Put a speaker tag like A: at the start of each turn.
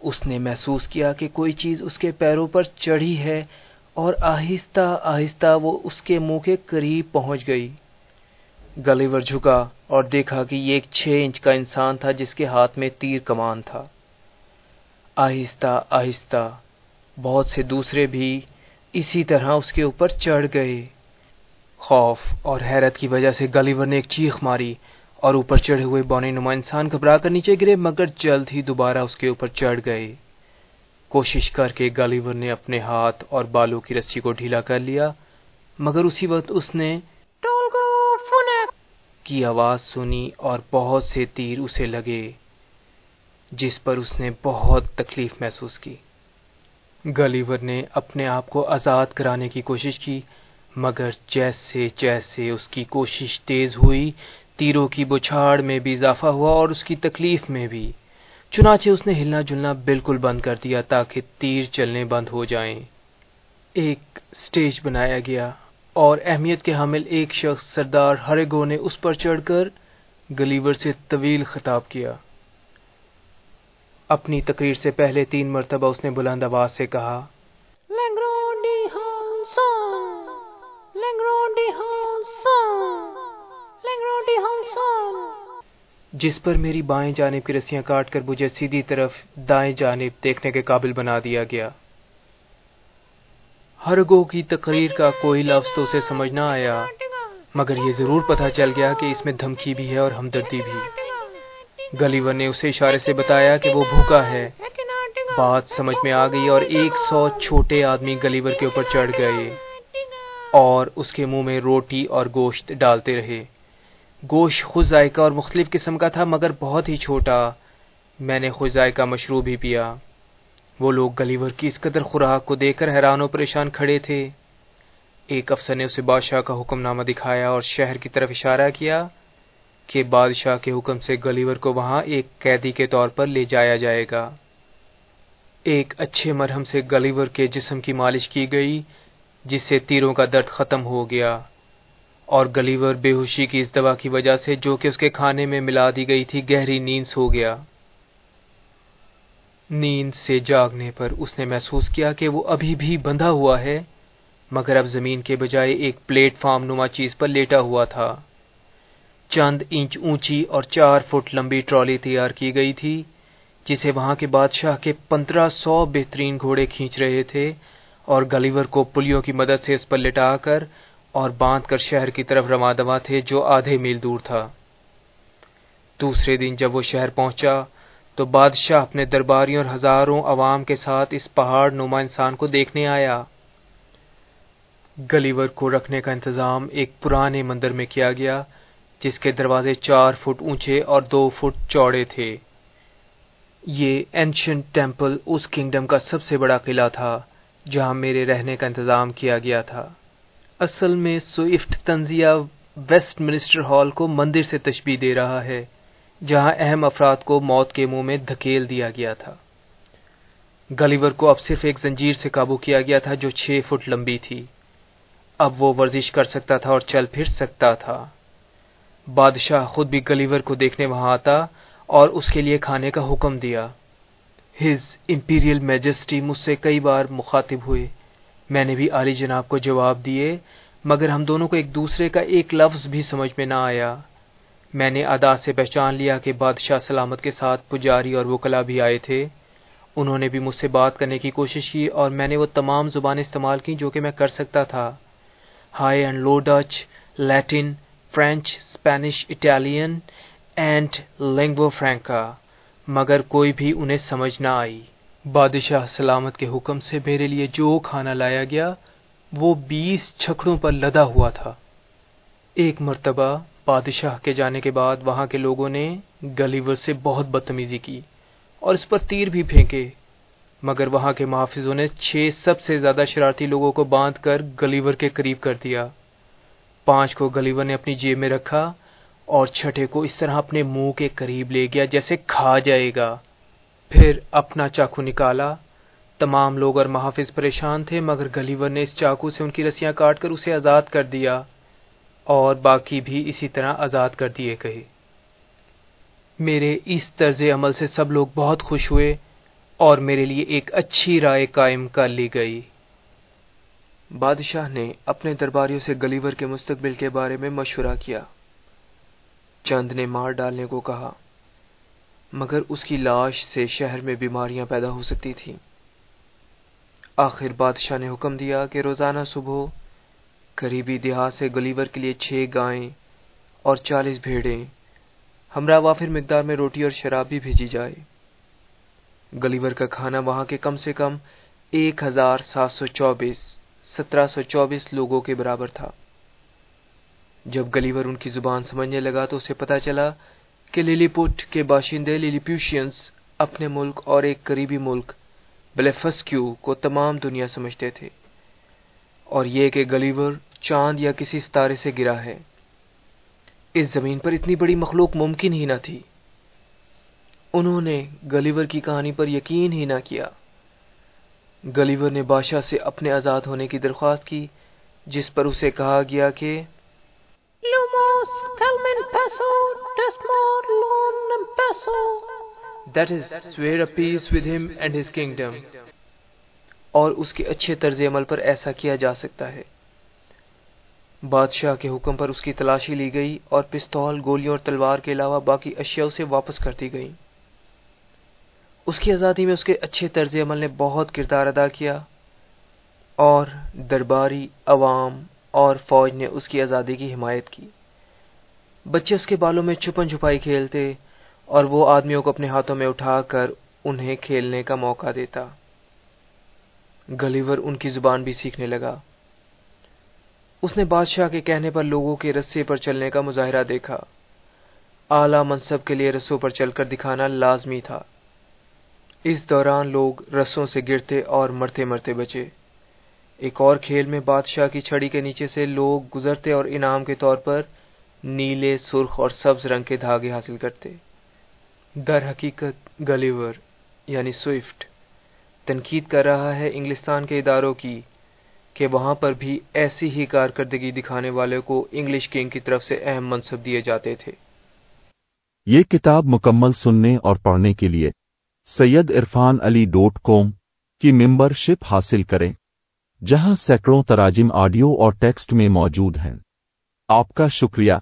A: اس نے محسوس کیا کہ کوئی چیز اس کے پیروں پر چڑھی ہے اور آہستہ آہستہ وہ اس کے منہ کے قریب پہنچ گئی۔ گلیور جھکا اور دیکھا کہ یہ ایک چھ انچ کا انسان تھا جس کے ہاتھ میں تیر کمان تھا۔ آہستہ آہستہ بہت سے دوسرے بھی اسی طرح اس کے اوپر چڑھ گئے۔ خوف اور حیرت کی وجہ سے گلیور نے ایک چیخ ماری اور اوپر چڑھے ہوئے بونی نما انسان گھبرا کر نیچے گرے مگر جلد ہی دوبارہ اس کے اوپر چڑھ گئے۔ کوشش کر کے گلیور نے اپنے ہاتھ اور بالوں کی رسی کو ڈھیلا کر لیا مگر اسی وقت اس نے کی آواز سنی اور بہت سے تیر اسے لگے جس پر اس نے بہت تکلیف محسوس کی۔ گلیور نے اپنے آپ کو آزاد کرانے کی کوشش کی مگر جیسے جیسے اس کی کوشش تیز ہوئی تیروں کی بچھاڑ میں بھی اضافہ ہوا اور اس کی تکلیف میں بھی۔ چنانچہ اس نے ہلنا جلنا بالکل بند کر دیا تاکہ تیر چلنے بند ہو جائیں۔ ایک سٹیج بنایا گیا اور اہمیت کے حامل ایک شخص سردار ہرگو نے اس پر چڑھ کر گلیور سے طویل خطاب کیا۔ اپنی تقریر سے پہلے تین مرتبہ اس نے بلند آواز سے کہا جس پر میری بائیں جانب کی رسیاں کاٹ کر مجھے سیدھی طرف دائیں جانب دیکھنے کے قابل بنا دیا گیا۔ ہر گو کی تقریر کا کوئی لفظ تو اسے سمجھ نہ آیا، مگر یہ ضرور پتا چل گیا کہ اس میں دھمکی بھی ہے اور ہمدردی بھی۔ گلیور نے اسے اشارے سے بتایا کہ وہ بھوکا ہے۔ بات سمجھ میں آ گئی اور ایک سو چھوٹے آدمی گلیور کے اوپر چڑھ گئے اور اس کے منہ میں روٹی اور گوشت ڈالتے رہے۔ گوشت خود ذائقہ اور مختلف قسم کا تھا، مگر بہت ہی چھوٹا۔ میں نے خود ذائقہ مشروب بھی پیا۔ وہ لوگ گلیور کی اس قدر خوراک کو دیکھ کر حیران و پریشان کھڑے تھے۔ ایک افسر نے اسے بادشاہ کا حکم نامہ دکھایا اور شہر کی طرف اشارہ کیا کہ بادشاہ کے حکم سے گلیور کو وہاں ایک قیدی کے طور پر لے جایا جائے گا۔ ایک اچھے مرہم سے گلیور کے جسم کی مالش کی گئی، جس سے تیروں کا درد ختم ہو گیا۔ اور گلیور بے ہوشی کی اس دوا کی وجہ سے جو کہ اس کے کھانے میں ملا دی گئی تھی، گہری نیند سو گیا۔ نیند سے جاگنے پر اس نے محسوس کیا کہ وہ ابھی بھی بندھا ہوا ہے، مگر اب زمین کے بجائے ایک پلیٹ فارم نما چیز پر لیٹا ہوا تھا۔ چند انچ اونچی اور چار فٹ لمبی ٹرالی تیار کی گئی تھی، جسے وہاں کے بادشاہ کے پندرہ سو بہترین گھوڑے کھینچ رہے تھے اور گلیور کو پلیوں کی مدد سے اس پر لٹا کر اور باندھ کر شہر کی طرف رواں دوا تھے جو آدھے میل دور تھا۔ دوسرے دن جب وہ شہر پہنچا تو بادشاہ اپنے درباریوں اور ہزاروں عوام کے ساتھ اس پہاڑ نما انسان کو دیکھنے آیا۔ گلیور کو رکھنے کا انتظام ایک پرانے مندر میں کیا گیا، جس کے دروازے چار فٹ اونچے اور دو فٹ چوڑے تھے۔ یہ اینشنٹ ٹیمپل اس کنگڈم کا سب سے بڑا قلعہ تھا، جہاں میرے رہنے کا انتظام کیا گیا تھا۔ اصل میں سوئفٹ تنزیہ ویسٹ منسٹر ہال کو مندر سے تشبیح دے رہا ہے، جہاں اہم افراد کو موت کے منہ میں دھکیل دیا گیا تھا۔ گلیور کو اب صرف ایک زنجیر سے قابو کیا گیا تھا جو چھ فٹ لمبی تھی۔ اب وہ ورزش کر سکتا تھا اور چل پھر سکتا تھا۔ بادشاہ خود بھی گلیور کو دیکھنے وہاں آتا اور اس کے لیے کھانے کا حکم دیا۔ ہز امپیریل میجسٹی مجھ سے کئی بار مخاطب ہوئے۔ میں نے بھی علی جناب کو جواب دیے، مگر ہم دونوں کو ایک دوسرے کا ایک لفظ بھی سمجھ میں نہ آیا۔ میں نے ادا سے پہچان لیا کہ بادشاہ سلامت کے ساتھ پجاری اور وکلا بھی آئے تھے۔ انہوں نے بھی مجھ سے بات کرنے کی کوشش کی اور میں نے وہ تمام زبانیں استعمال کی جو کہ میں کر سکتا تھا۔ High and low Dutch, Latin, French Spanish Italian and lingua franca, مگر کوئی بھی انہیں سمجھ نہ آئی۔ بادشاہ سلامت کے حکم سے میرے لیے جو کھانا لایا گیا، وہ بیس چھکڑوں پر لدا ہوا تھا۔ ایک مرتبہ بادشاہ کے جانے کے بعد وہاں کے لوگوں نے گلیور سے بہت بدتمیزی کی اور اس پر تیر بھی پھینکے۔ مگر وہاں کے محافظوں نے چھ سب سے زیادہ شرارتی لوگوں کو باندھ کر گلیور کے قریب کر دیا۔ پانچ کو گلیور نے اپنی جیب میں رکھا اور چھٹے کو اس طرح اپنے منہ کے قریب لے گیا جیسے کھا جائے گا۔ پھر اپنا چاقو نکالا۔ تمام لوگ اور محافظ پریشان تھے، مگر گلیور نے اس چاقو سے ان کی رسیاں کاٹ کر اسے آزاد کر دیا اور باقی بھی اسی طرح آزاد کر دیے گئے۔ میرے اس طرز عمل سے سب لوگ بہت خوش ہوئے اور میرے لیے ایک اچھی رائے قائم کر لی گئی۔ بادشاہ نے اپنے درباریوں سے گلیور کے مستقبل کے بارے میں مشورہ کیا۔ چند نے مار ڈالنے کو کہا۔ مگر اس کی لاش سے شہر میں بیماریاں پیدا ہو سکتی تھیں۔ آخر بادشاہ نے حکم دیا کہ روزانہ صبح قریبی دیہات سے گلیور کے لیے چھ گائیں اور چالیس بھیڑیں، ہمراہ وافر مقدار میں روٹی اور شراب بھی بھیجی جائے۔ گلیور کا کھانا وہاں کے کم سے کم ایک ہزار سات سو چوبیس، سترہ سو چوبیس لوگوں کے برابر تھا۔ جب گلیور ان کی زبان سمجھنے لگا تو اسے پتا چلا کہ لیلی پوٹ کے باشندے لیلی پیوشینس اپنے ملک اور ایک قریبی ملک بلیفسکیو کو تمام دنیا سمجھتے تھے۔ اور یہ کہ گلیور چاند یا کسی ستارے سے گرا ہے۔ اس زمین پر اتنی بڑی مخلوق ممکن ہی نہ تھی۔ انہوں نے گلیور کی کہانی پر یقین ہی نہ کیا۔ گلیور نے بادشاہ سے اپنے آزاد ہونے کی درخواست کی، جس پر اسے کہا گیا کہ اور اس کے اچھے طرز عمل پر ایسا کیا جا سکتا ہے۔ بادشاہ کے حکم پر اس کی تلاشی لی گئی اور پستول، گولیوں اور تلوار کے علاوہ باقی اشیاء اسے واپس کر دی گئیں۔ اس کی آزادی میں اس کے اچھے طرز عمل نے بہت کردار ادا کیا اور درباری عوام اور فوج نے اس کی آزادی کی حمایت کی۔ بچے اس کے بالوں میں چھپن چھپائی کھیلتے اور وہ آدمیوں کو اپنے ہاتھوں میں اٹھا کر انہیں کھیلنے کا موقع دیتا۔ گلیور ان کی زبان بھی سیکھنے لگا۔ اس نے بادشاہ کے کہنے پر لوگوں کے رسے پر چلنے کا مظاہرہ دیکھا۔ اعلی منصب کے لیے رسوں پر چل کر دکھانا لازمی تھا۔ اس دوران لوگ رسوں سے گرتے اور مرتے مرتے بچے۔ ایک اور کھیل میں بادشاہ کی چھڑی کے نیچے سے لوگ گزرتے اور انعام کے طور پر نیلے، سرخ اور سبز رنگ کے دھاگے حاصل کرتے۔ در حقیقت گلیور یعنی سوئفٹ، تنقید کر رہا ہے انگلستان کے اداروں کی کہ وہاں پر بھی ایسی ہی کارکردگی دکھانے والے کو انگلش کنگ کی طرف سے اہم منصب دیے جاتے تھے۔
B: یہ کتاب مکمل سننے اور پڑھنے کے لیے سید عرفان علی ڈوٹ کوم کی ممبر شپ حاصل کریں۔ جہاں سینکڑوں تراجم آڈیو اور ٹیکسٹ میں موجود ہیں۔ آپ کا شکریہ۔